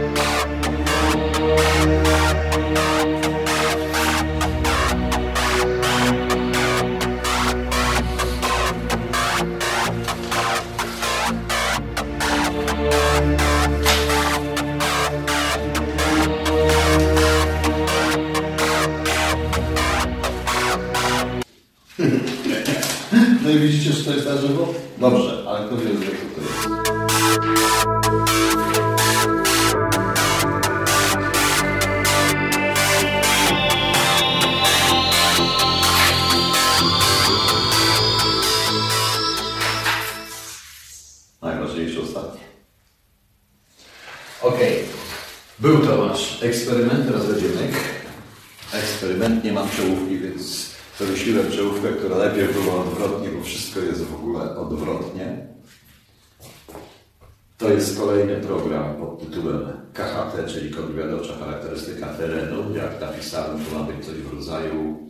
No Był to nasz eksperyment, myk. Eksperyment, nie mam czołówki, więc wymyśliłem czołówkę, która najpierw była odwrotnie, bo wszystko jest w ogóle odwrotnie. To jest kolejny program pod tytułem KHT, czyli kontrwywiadowcza charakterystyka terenu. Jak napisałem, to ma być coś w rodzaju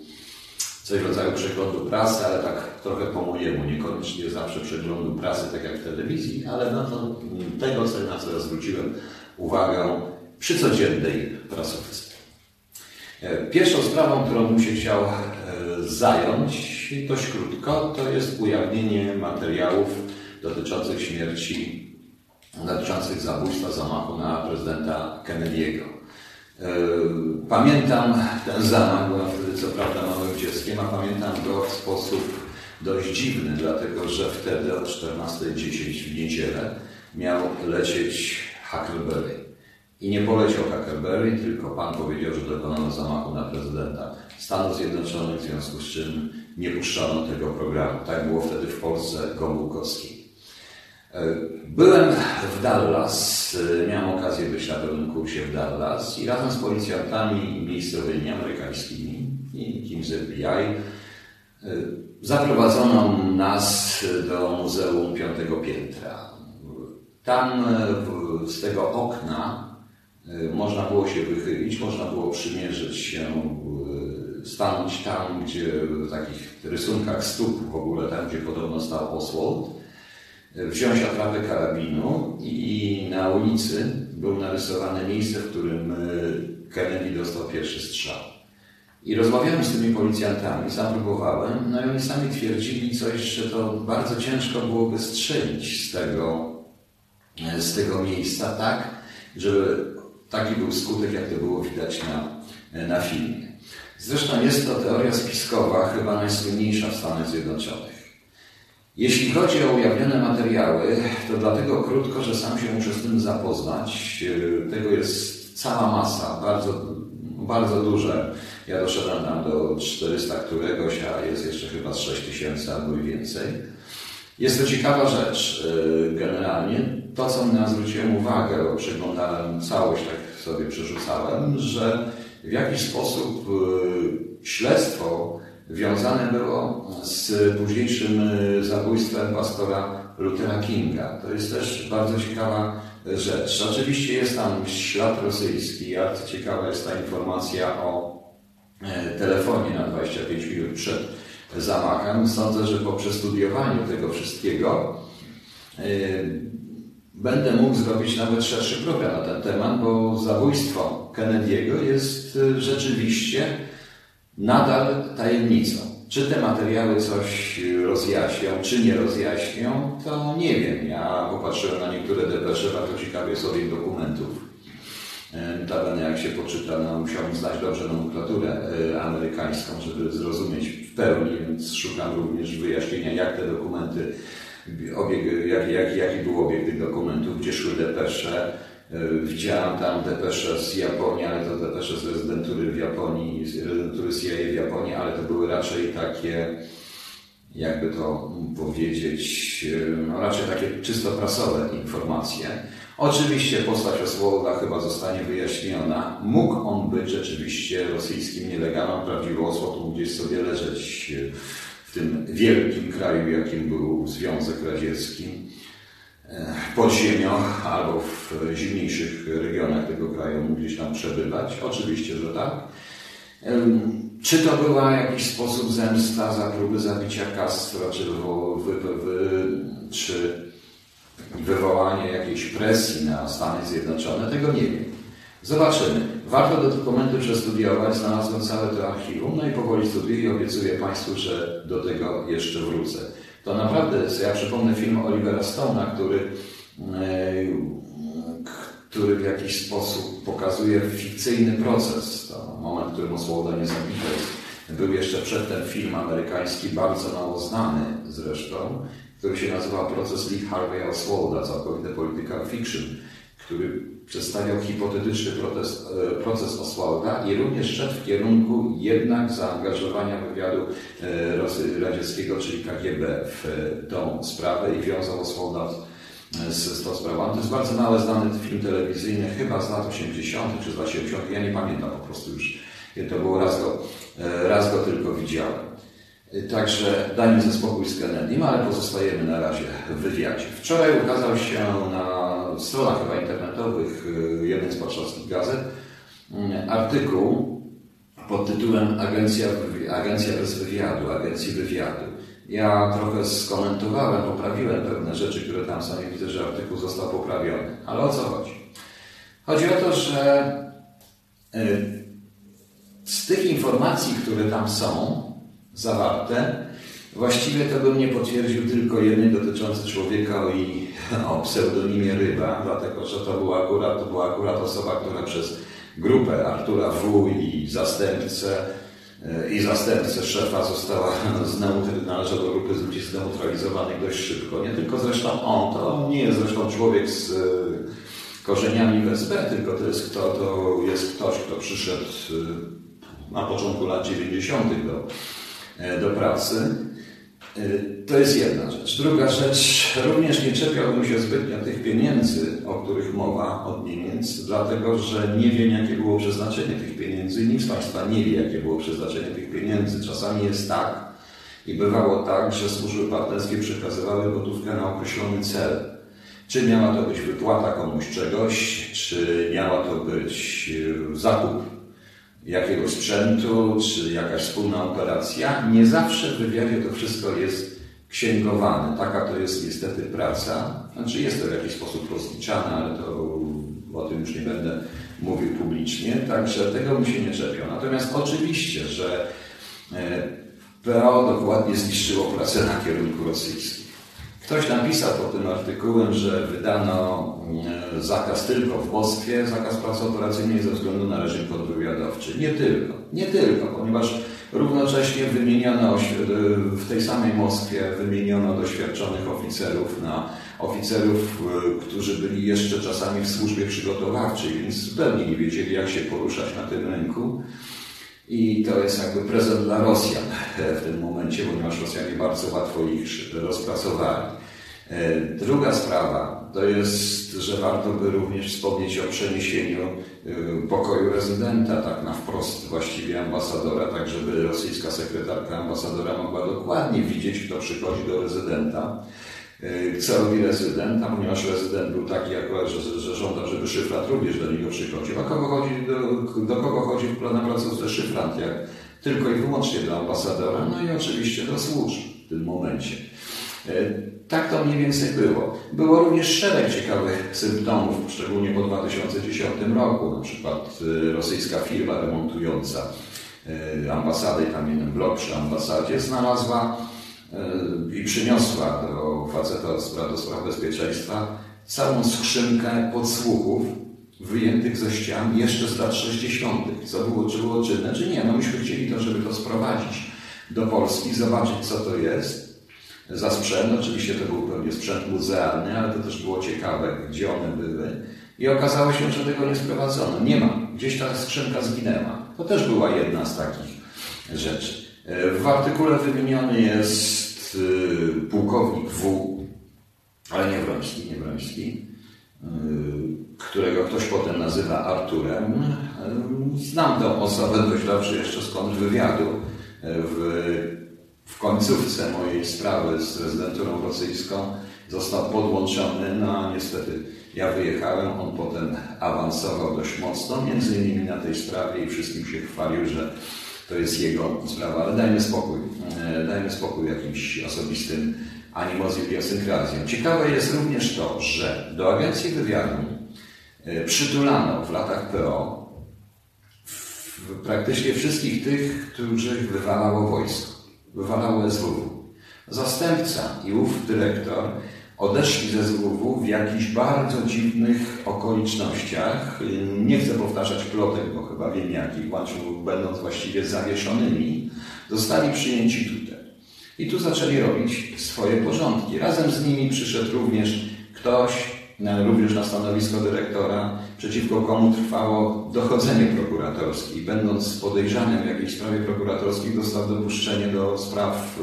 coś w rodzaju przeglądu prasy, ale tak trochę po mojemu, niekoniecznie zawsze przeglądu prasy, tak jak w telewizji, ale na to, tego, co, na co ja zwróciłem uwagę przy codziennej prasówce. E, Pierwszą sprawą, którą bym się chciał e, zająć dość krótko, to jest ujawnienie materiałów dotyczących śmierci, dotyczących zabójstwa, zamachu na prezydenta Kennedy'ego. E, Pamiętam ten zamach, byłem wtedy co prawda małym dzieckiem, a pamiętam go w sposób dość dziwny, dlatego że wtedy o 14.10 w niedzielę miał lecieć Huckleberry. I nie poleciał Huckleberry, tylko pan powiedział, że dokonano zamachu na prezydenta Stanów Zjednoczonych, w związku z czym nie puszczano tego programu. Tak było wtedy w Polsce Gomułkowskiej. Byłem w Dallas, miałem okazję być na pewnym kursie w Dallas i razem z policjantami miejscowymi, amerykańskimi i kimś z FBI zaprowadzono nas do Muzeum Piątego Piętra. Tam w- z tego okna można było się wychylić, można było przymierzyć się, y, stanąć tam, gdzie w takich rysunkach stóp w ogóle, tam gdzie podobno stał Oswald, y, wziąć atrapę karabinu i na ulicy było narysowane miejsce, w którym y, Kennedy dostał pierwszy strzał. I rozmawiałem z tymi policjantami, sam próbowałem, no i oni sami twierdzili coś, że to bardzo ciężko byłoby strzelić z tego, z tego miejsca tak, żeby taki był skutek, jak to było widać na, na filmie. Zresztą jest to teoria spiskowa, chyba najsłynniejsza w Stanach Zjednoczonych. Jeśli chodzi o ujawnione materiały, to dlatego krótko, że sam się muszę z tym zapoznać. Tego jest cała masa, bardzo, bardzo duże. Ja doszedłem tam do 400 któregoś, a jest jeszcze chyba z 6000 albo i więcej. Jest to ciekawa rzecz yy, generalnie. To, co na zwróciłem uwagę, bo przeglądałem całość, tak sobie przerzucałem, że w jakiś sposób yy, śledztwo wiązane było z późniejszym yy, zabójstwem pastora Luthera Kinga. To jest też bardzo ciekawa rzecz. Oczywiście jest tam ślad rosyjski, a co ciekawa jest ta informacja o telefonie na 25 minut przed zamachem. Sądzę, że po przestudiowaniu tego wszystkiego e, będę mógł zrobić nawet szerszy program na ten temat, bo zabójstwo Kennedy'ego jest e, rzeczywiście nadal tajemnicą. Czy te materiały coś rozjaśnią, czy nie rozjaśnią, to nie wiem. Ja popatrzyłem na niektóre depesze, bardzo ciekawie sobie dokumentów. Notabene jak się poczyta, no, musiałbym znać dobrze nomenklaturę e, amerykańską, żeby zrozumieć w pełni, więc szukam również wyjaśnienia, jak te dokumenty, obieg, jak, jak, jaki był obieg tych dokumentów, gdzie szły depesze. E, Widziałem tam depesze z Japonii, ale to depesze z rezydentury w Japonii, z rezydentury CIA w Japonii, ale to były raczej takie, jakby to powiedzieć, no raczej takie czysto prasowe informacje. Oczywiście postać Oswalda chyba zostanie wyjaśniona. Mógł on być rzeczywiście rosyjskim nielegalem, prawdziwy Oswald gdzieś sobie leżeć w tym wielkim kraju, jakim był Związek Radziecki pod ziemią albo w zimniejszych regionach tego kraju mógł gdzieś tam przebywać. Oczywiście, że tak. Czy to była w jakiś sposób zemsta za próby zabicia Castro, czy, wy, wy, wy, czy wywołanie jakiejś presji na Stany Zjednoczone, tego nie wiem. Zobaczymy. Warto do dokumentu przestudiować, znalazłem całe to archiwum, no i powoli studiuję i obiecuję Państwu, że do tego jeszcze wrócę. To naprawdę ja przypomnę film Olivera Stone'a, który, e, który w jakiś sposób pokazuje fikcyjny proces. To moment, w którym Oswalda nie zabito. Był jeszcze przedtem film amerykański, bardzo mało znany zresztą, który się nazywa Proces Lee Harvey Oswalda, całkowite political fiction, który przedstawiał hipotetyczny proces, e, proces Oswalda i również szedł w kierunku jednak zaangażowania wywiadu e, radzieckiego, czyli KGB w tą sprawę i wiązał Oswalda z, z tą sprawą. To jest bardzo mało znany film telewizyjny, chyba z lat 80. czy z lat 70. Ja nie pamiętam po prostu już, to było raz go, e, raz go tylko widziałem. Także dajmy ze spokój z Kennedym, ale pozostajemy na razie w wywiadzie. Wczoraj ukazał się na stronach chyba internetowych jednej z warszawskich gazet mm, artykuł pod tytułem Agencja, Agencja bez wywiadu, Agencji wywiadu. Ja trochę skomentowałem, poprawiłem pewne rzeczy, które tam są i widzę, że artykuł został poprawiony. Ale o co chodzi? Chodzi o to, że y, z tych informacji, które tam są zawarte, właściwie to bym nie potwierdził tylko jednej dotyczącej człowieka i o pseudonimie Ryba, dlatego że to była akurat, to była akurat osoba, która przez grupę Artura W. i zastępcę i zastępcę szefa została należała do grupy ludzi zneutralizowanych dość szybko. Nie tylko zresztą on, to nie jest zresztą człowiek z e, korzeniami w SB, tylko to jest, kto, to jest ktoś, kto przyszedł e, na początku lat 90. do, do pracy to jest jedna rzecz. Druga rzecz, również nie czepiałbym się zbytnio tych pieniędzy, o których mowa od Niemiec, dlatego że nie wiem, jakie było przeznaczenie tych pieniędzy. Nikt z Państwa nie wie, jakie było przeznaczenie tych pieniędzy. Czasami jest tak i bywało tak, że służby partnerskie przekazywały gotówkę na określony cel. Czy miała to być wypłata komuś czegoś, czy miała to być y, zakup jakiegoś sprzętu, czy jakaś wspólna operacja. Nie zawsze w wywiadzie to wszystko jest księgowane. Taka to jest niestety praca. Znaczy jest to w jakiś sposób rozliczane, ale to o tym już nie będę mówił publicznie, także tego bym się nie czepiał. Natomiast oczywiście, że e, PO dokładnie zniszczyło pracę na kierunku rosyjskim. Ktoś napisał pod tym artykułem, że wydano e, zakaz tylko w Moskwie, zakaz pracy operacyjnej ze względu na reżim kontrwywiadowczy. Nie tylko, nie tylko, ponieważ równocześnie wymieniono w tej samej Moskwie wymieniono doświadczonych oficerów na oficerów, e, którzy byli jeszcze czasami w służbie przygotowawczej, więc zupełnie nie wiedzieli, jak się poruszać na tym rynku. I to jest jakby prezent dla Rosjan w tym momencie, ponieważ Rosjanie bardzo łatwo ich rozpracowali. E, druga sprawa to jest, że warto by również wspomnieć o przeniesieniu e, pokoju rezydenta, tak na wprost właściwie ambasadora, tak żeby rosyjska sekretarka ambasadora mogła dokładnie widzieć, kto przychodzi do rezydenta e, co robi rezydent, a ponieważ rezydent był taki akurat, że, że żądał, żeby szyfrant również do niego przychodził. A kogo chodzi, do, do kogo chodzi na placówce szyfrant, jak tylko i wyłącznie do ambasadora, no i oczywiście do służb w tym momencie. Tak to mniej więcej było. Było również szereg ciekawych symptomów, szczególnie po 2010 roku. Na przykład y, rosyjska firma remontująca y, ambasadę, tam jeden blok przy ambasadzie, znalazła y, i przyniosła do faceta do spraw bezpieczeństwa całą skrzynkę podsłuchów wyjętych ze ścian jeszcze z lat 60., co było, czy było czynne, czy nie. No myśmy chcieli to, żeby to sprowadzić do Polski, zobaczyć, co to jest za sprzęt. Oczywiście to był pewnie sprzęt muzealny, ale to też było ciekawe, gdzie one były. I okazało się, że tego nie sprowadzono. Nie ma. Gdzieś ta skrzynka zginęła. To też była jedna z takich rzeczy. W artykule wymieniony jest y, pułkownik W, ale nie Wroński, nie Wroński, y, którego ktoś potem nazywa Arturem. Znam tę osobę dość dobrze jeszcze z kontrwywiadu. W w końcówce mojej sprawy z rezydenturą rosyjską został podłączony, no a niestety ja wyjechałem, on potem awansował dość mocno, między innymi na tej sprawie i wszystkim się chwalił, że to jest jego sprawa, ale dajmy spokój, e, dajmy spokój jakimś osobistym animo z idiosynkrazją. Ciekawe jest również to, że do agencji wywiadu e, przytulano w latach PO praktycznie wszystkich tych, których wywalało wojsko, wywalało SWW. Zastępca i ów dyrektor odeszli ze ZWW w jakichś bardzo dziwnych okolicznościach. Nie chcę powtarzać plotek, bo chyba wiem jakich, będąc właściwie zawieszonymi, zostali przyjęci tutaj. I tu zaczęli robić swoje porządki. Razem z nimi przyszedł również ktoś, również na stanowisko dyrektora, przeciwko komu trwało dochodzenie prokuratorskie. Będąc podejrzanym w jakiejś sprawie prokuratorskiej, dostał dopuszczenie do spraw,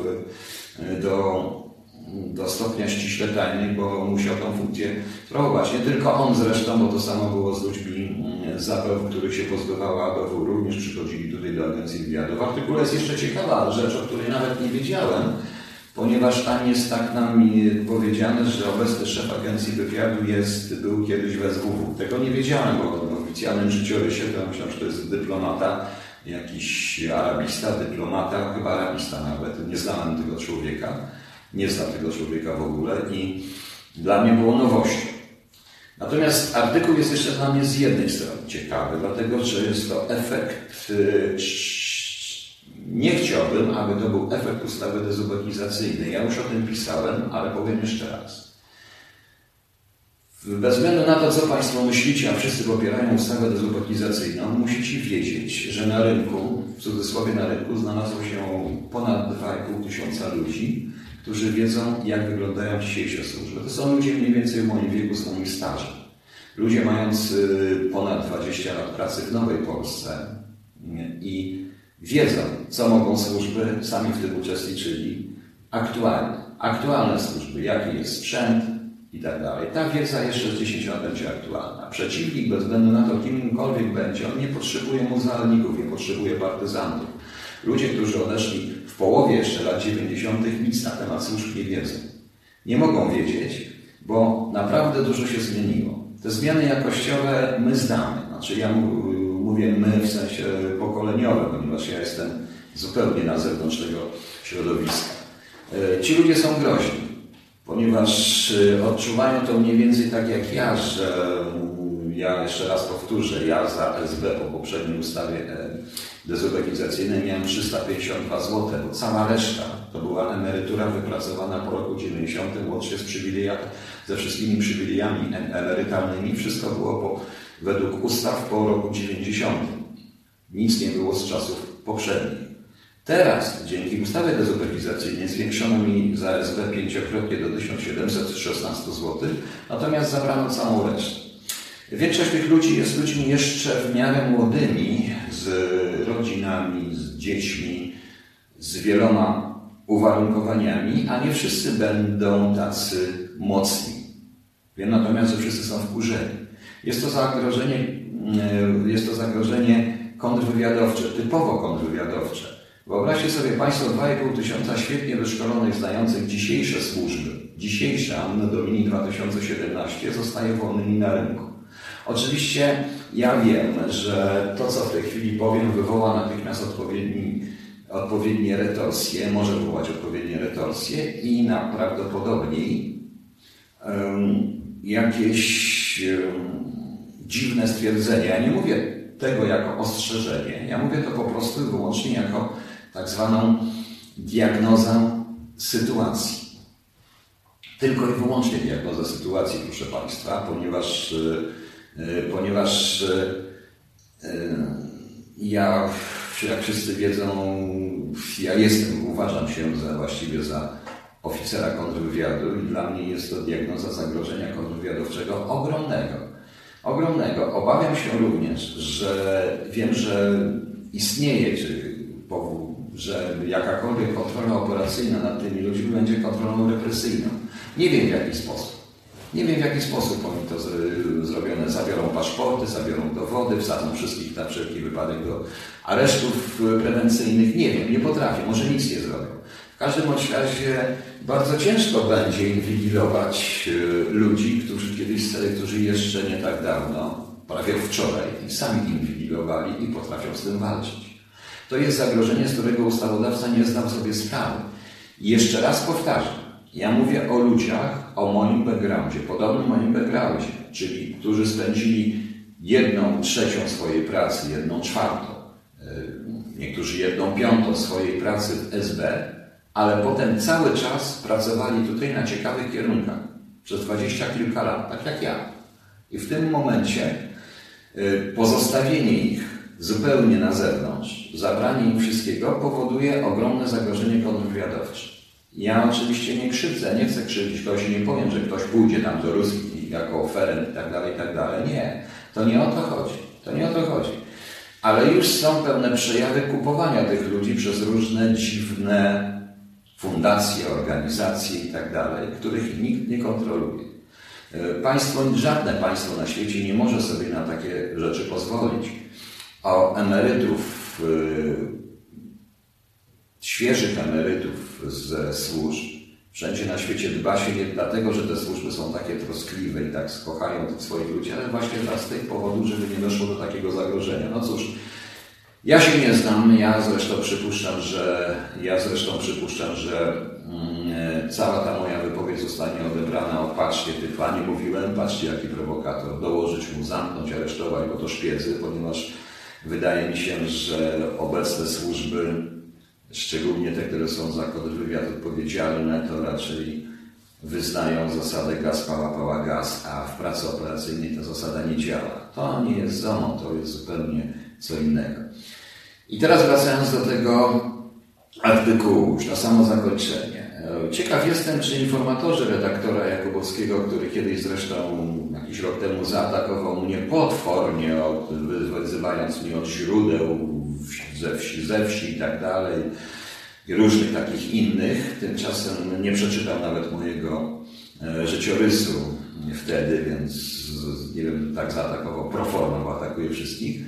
e, do do stopnia ściśle tajnych, bo musiał tą funkcję sprawować. Nie tylko on zresztą, bo to samo było z ludźmi mm, z których się pozbywała ABW, również przychodzili tutaj do Agencji Wywiadu. W artykule jest jeszcze ciekawa rzecz, o której nawet nie wiedziałem, ponieważ tam jest tak nam powiedziane, że obecny szef Agencji Wywiadu jest, był kiedyś w SWW. Tego nie wiedziałem, bo w oficjalnym życiorysie to myślałem, że to jest dyplomata, jakiś arabista, dyplomata, chyba arabista nawet, nie znałem tego człowieka. Nie znam tego człowieka w ogóle i dla mnie było nowością. Natomiast artykuł jest jeszcze dla mnie z jednej strony ciekawy, dlatego że jest to efekt. Y, nie chciałbym, aby to był efekt ustawy dezubekizacyjnej. Ja już o tym pisałem, ale powiem jeszcze raz. Bez względu na to, co Państwo myślicie, a wszyscy popierają ustawę dezubekizacyjną, musicie wiedzieć, że na rynku, w cudzysłowie na rynku, znalazło się ponad 2,5 tysiąca ludzi, którzy wiedzą, jak wyglądają dzisiejsze służby. To są ludzie mniej więcej w moim wieku, z moim stażem. Ludzie mający ponad 20 lat pracy w Nowej Polsce i wiedzą, co mogą służby, sami w tym uczestniczyli, aktualnie. Aktualne służby, jaki jest sprzęt i tak dalej. Ta wiedza jeszcze z 10 lat będzie aktualna. Przeciwnik, bez względu na to, kimkolwiek będzie, on nie potrzebuje muzealników, nie potrzebuje partyzantów. Ludzie, którzy odeszli w połowie jeszcze lat 90. nic na temat służb nie wiedzą. Nie mogą wiedzieć, bo naprawdę dużo się zmieniło. Te zmiany jakościowe my znamy. Znaczy ja mówię my w sensie pokoleniowym, ponieważ ja jestem zupełnie na zewnątrz tego środowiska. E, ci ludzie są groźni, ponieważ e, odczuwają to mniej więcej tak jak ja, że ja jeszcze raz powtórzę, ja za SB po poprzedniej ustawie e, dezubekizacyjnej miałem 352 zł, bo cała reszta to była emerytura wypracowana po roku 90, łącznie z przywilejami, ze wszystkimi przywilejami emerytalnymi. Wszystko było po, według ustaw po roku 90. Nic nie było z czasów poprzednich. Teraz, dzięki ustawie dezubekizacyjnej, zwiększono mi za SB pięciokrotnie do 1716 zł, natomiast zabrano całą resztę. Większość tych ludzi jest ludźmi jeszcze w miarę młodymi, z rodzinami, z dziećmi, z wieloma uwarunkowaniami, a nie wszyscy będą tacy mocni. Wiem natomiast, że wszyscy są wkurzeni. Jest to zagrożenie, e, jest to zagrożenie kontrwywiadowcze, typowo kontrwywiadowcze. Wyobraźcie sobie Państwo 2,5 tysiąca świetnie wyszkolonych, znających dzisiejsze służby. Dzisiejsze Anno Domini 2017 zostaje wolnymi na rynku. Oczywiście ja wiem, że to, co w tej chwili powiem, wywoła natychmiast odpowiedni, odpowiednie retorsje, może wywołać odpowiednie retorsje i najprawdopodobniej um, jakieś um, dziwne stwierdzenie. Ja nie mówię tego jako ostrzeżenie, ja mówię to po prostu i wyłącznie jako tak zwaną diagnozę sytuacji. Tylko i wyłącznie diagnoza sytuacji, proszę Państwa, ponieważ E, ponieważ e, e, ja, jak wszyscy wiedzą, ja jestem, uważam się za właściwie za oficera kontrwywiadu i dla mnie jest to diagnoza zagrożenia kontrwywiadowczego ogromnego. Ogromnego. Obawiam się również, że wiem, że istnieje, czy że jakakolwiek kontrola operacyjna nad tymi ludźmi będzie kontrolą represyjną. Nie wiem w jaki sposób. Nie wiem w jaki sposób oni to zrobione. Zabiorą paszporty, zabiorą dowody, wsadzą wszystkich na wszelki wypadek do aresztów prewencyjnych. Nie wiem, nie potrafię, może nic nie zrobią. W każdym razie bardzo ciężko będzie inwigilować e, ludzi, którzy kiedyś, którzy jeszcze nie tak dawno, prawie wczoraj, sami inwigilowali i potrafią z tym walczyć. To jest zagrożenie, z którego ustawodawca nie zdał sobie sprawy. I jeszcze raz powtarzam, Ja mówię o ludziach, o moim backgroundzie, podobnym moim backgroundzie, czyli którzy spędzili jedną trzecią swojej pracy, jedną czwartą, e, niektórzy jedną piątą swojej pracy w SB, ale potem cały czas pracowali tutaj na ciekawych kierunkach przez dwadzieścia kilka lat, tak jak ja. I w tym momencie y, pozostawienie ich zupełnie na zewnątrz, zabranie im wszystkiego powoduje ogromne zagrożenie kontrwywiadowcze. Ja oczywiście nie krzywdzę, nie chcę krzywdzić kogoś nie powiem, że ktoś pójdzie tam do Ruski jako oferent i tak dalej, i tak dalej. Nie. To nie o to chodzi. To nie o to chodzi. Ale już są pewne przejawy kupowania tych ludzi przez różne dziwne fundacje, organizacje i tak dalej, których nikt nie kontroluje. E, państwo, żadne państwo na świecie nie może sobie na takie rzeczy pozwolić. O emerytów, świeżych emerytów ze służb, wszędzie na świecie dba się nie dlatego, że te służby są takie troskliwe i tak skochają tych swoich ludzi, ale właśnie z tych powodów, żeby nie doszło do takiego zagrożenia. No cóż, ja się nie znam, ja zresztą przypuszczam, że ja zresztą przypuszczam, że mm, cała ta moja wypowiedź zostanie odebrana o patrzcie. Nie mówiłem, patrzcie jaki prowokator, dołożyć mu, zamknąć, aresztować, bo to szpiedzy, ponieważ wydaje mi się, że obecne służby, szczególnie te, które są za kod wywiad odpowiedzialne, to raczej wyznają zasadę gaz, pała, pała, gaz, a w pracy operacyjnej ta zasada nie działa. To nie jest ZOMO, to jest zupełnie co innego. I teraz wracając do tego artykułu, już na samo zakończenie. Ciekaw jestem, czy informatorzy redaktora Jakubowskiego, który kiedyś zresztą jakiś rok temu zaatakował mnie potwornie, od, wyzywając mnie od źródeł ze wsi, ze wsi i tak dalej, i różnych takich innych, tymczasem nie przeczytał nawet mojego e, życiorysu wtedy, więc nie wiem, tak zaatakował proformą, atakuje wszystkich.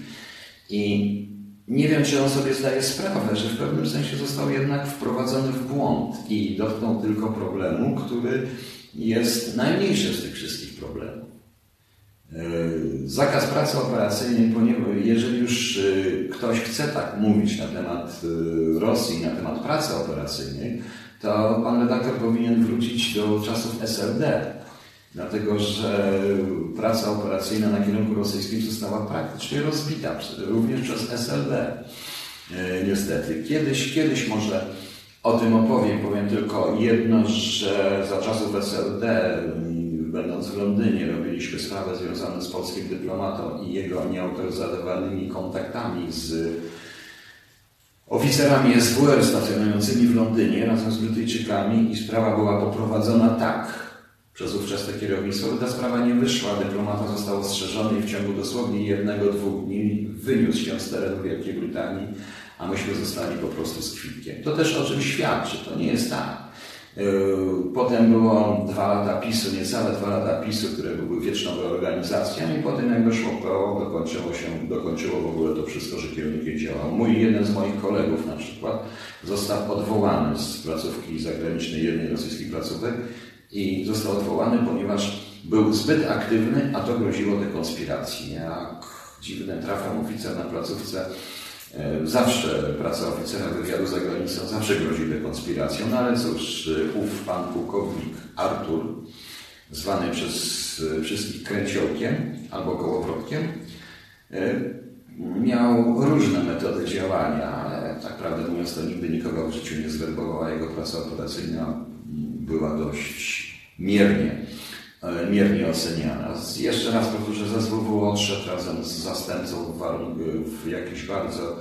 I nie wiem, czy on sobie zdaje sprawę, że w pewnym sensie został jednak wprowadzony w błąd i dotknął tylko problemu, który jest najmniejszy z tych wszystkich problemów. E, zakaz pracy operacyjnej, ponieważ jeżeli już e, ktoś chce tak mówić na temat e, Rosji, na temat pracy operacyjnej, to pan redaktor powinien wrócić do czasów SLD, dlatego że praca operacyjna na kierunku rosyjskim została praktycznie rozbita, również przez SLD. E, niestety. Kiedyś, kiedyś może o tym opowiem. Powiem tylko jedno, że za czasów SLD, będąc w Londynie, robiliśmy sprawę związaną z polskim dyplomatą i jego nieautoryzowanymi kontaktami z oficerami SWR stacjonującymi w Londynie razem z Brytyjczykami i sprawa była poprowadzona tak, przez ówczesne kierownictwo. Ta sprawa nie wyszła, dyplomata został ostrzeżony i w ciągu dosłownie jednego, dwóch dni wyniósł się z terenu Wielkiej Brytanii, a myśmy zostali po prostu z kwitkiem. To też o czym świadczy, to nie jest tak. Yy, potem było dwa lata PiSu, niecałe dwa lata PiSu, które były wieczną reorganizacją i potem jak doszło PO, dokończyło się, dokończyło w ogóle to wszystko, że kierunek nie działał. Mój, jeden z moich kolegów na przykład został odwołany z placówki zagranicznej jednej rosyjskiej placówek i został odwołany, ponieważ był zbyt aktywny, a to groziło dekonspiracji. Jak dziwnym trafem oficer na placówce e, Zawsze praca oficera wywiadu za granicą zawsze grozi dekonspiracją, no ale cóż, ów pan pułkownik Artur, zwany przez wszystkich kręciołkiem albo kołowrotkiem, e, miał różne metody działania, ale tak prawdę mówiąc to nigdy nikogo w życiu nie zwerbowała. Jego praca operacyjna była dość miernie, e, miernie oceniana. Jeszcze raz powtórzę, ze SWW odszedł razem z zastępcą w, w jakichś bardzo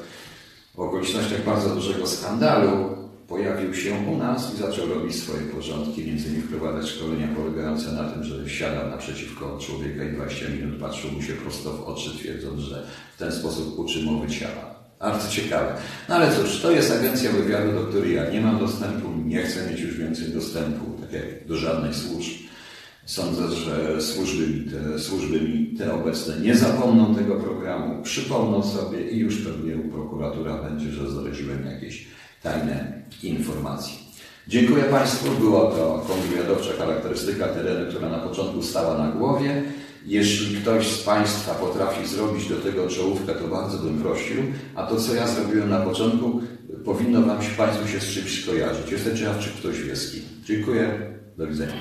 w okolicznościach bardzo dużego skandalu. Pojawił się u nas i zaczął robić swoje porządki, między innymi wprowadzać szkolenia polegające na tym, że siadał naprzeciwko człowieka i 20 minut patrzył mu się prosto w oczy, twierdząc, że w ten sposób uczy mowy ciała. Bardzo ciekawe. No ale cóż, to jest agencja wywiadu, do której ja nie mam dostępu, nie chcę mieć już więcej dostępu, tak jak do żadnych służb. Sądzę, że służby mi, te, służby mi te obecne nie zapomną tego programu, przypomną sobie i już pewnie prokuratura będzie, że zdradziłem jakieś tajne informacje. Dziękuję Państwu. Była to kontrwywiadowcza charakterystyka terenu, która na początku stała na głowie. Jeśli ktoś z Państwa potrafi zrobić do tego czołówkę, to bardzo bym prosił, a to, co ja zrobiłem na początku, powinno Wam się Państwu się z czymś skojarzyć. Jestem ciekaw, czy ktoś wie z kim. Dziękuję. Do widzenia.